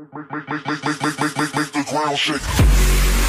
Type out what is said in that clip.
Make, make, make, make, make, make, make, make, make the ground shake.